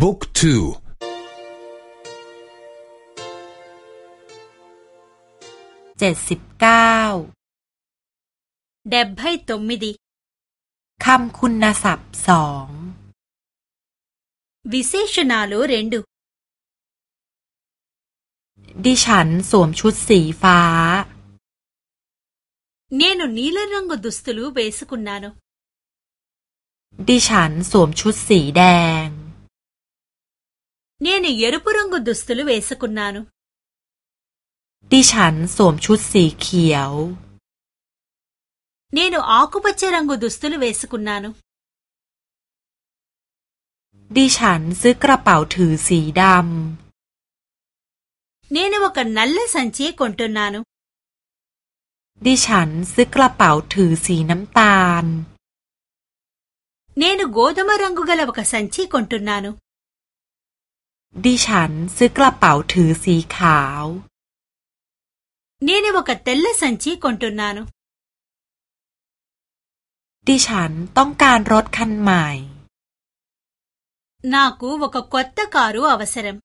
บุ๊กทูเจ็ดสิบเก้าเดบให้ตมิดีคำคุณศัพท์สองวิเศษนาโลเรนดูดิฉันสวมชุดสีฟ้า เนนุนีลรังกดุสตุลูเบสกุนนานุดิฉันสวมชุดสีแดง เนนุเยรุปุรังกดุสตุลูเบสกุนนานุดิฉันสวมชุดสีเขียว เนนุอาคุปัจเจรังกดุสตุลูเบสกุนนานุดิฉันซื้อกระเป๋าถือสีดำ నేను ఒక నల్ల సంచి కొంటున్నాను ดิฉันซื้อกระเป๋าถือสีน้ำตาล నేను గోధుమ రంగు గల ఒక సంచి కొంటున్నాను ดิฉันซื้อกระเป๋าถือสีขาว నేను ఒక తెల్ల సంచి కొంటున్నాను ดิฉันต้องการรถคันใหม่ నాకు ఒక కొత్త కారు అవసరం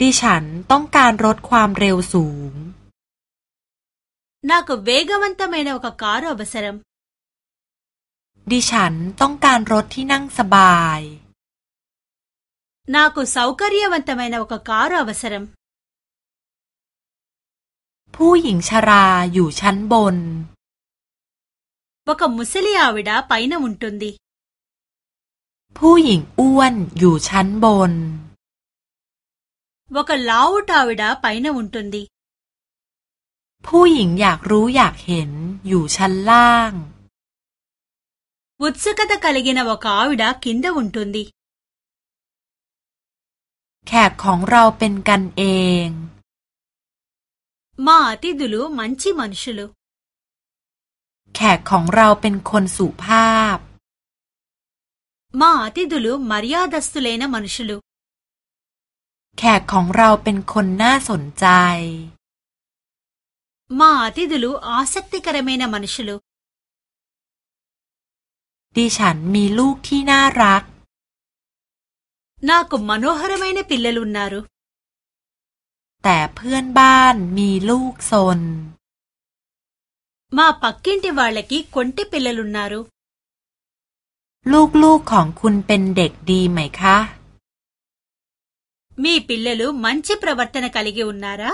ดิฉันต้องการรถความเร็วสูง నాకు వేగవంతమైన ఒక కారు అవసరం ดิฉันต้องการรถที่นั่งสบาย నాకు సౌకర్యవంతమైన ఒక కారు అవసరం ผู้หญิงชราอยู่ชั้นบน ఒక ముసలి ఆవిడ పైన ఉంటుంది ผู้หญิงอ้วนอยู่ชั้นบน ఒక లావుటావిడ పైన ఉంటుంది ผู้หญิงอยากรู้อยากเห็นอยู่ชั้นล่าง ఉత్సుకత కలిగిన ఒక ఆవిడ కింద ఉంటుంది แขกของเราเป็นกันเอง మా అతిథులు మంచి మనుషులు แขกของเราเป็นคนสุภาพ మా అతిథులు మర్యాదస్తులైన మనుషులు แขกของเราเป็นคนน่าสนใจ మా అతిథులు ఆసక్తికరమైన మనుషులు ดิฉันมีลูกที่น่ารัก నాకు మనోహరమైన పిల్లలున్నారు แต่เพื่อนบ้านมีลูกซน మా పక్కింటి వాళ్ళకి కొంటె పిల్లలున్నారు ลูกๆของคุณเป็นเด็กดีไหมคะ మీ పిల్లలు మంచి ప్రవర్తన కలిగి ఉన్నారా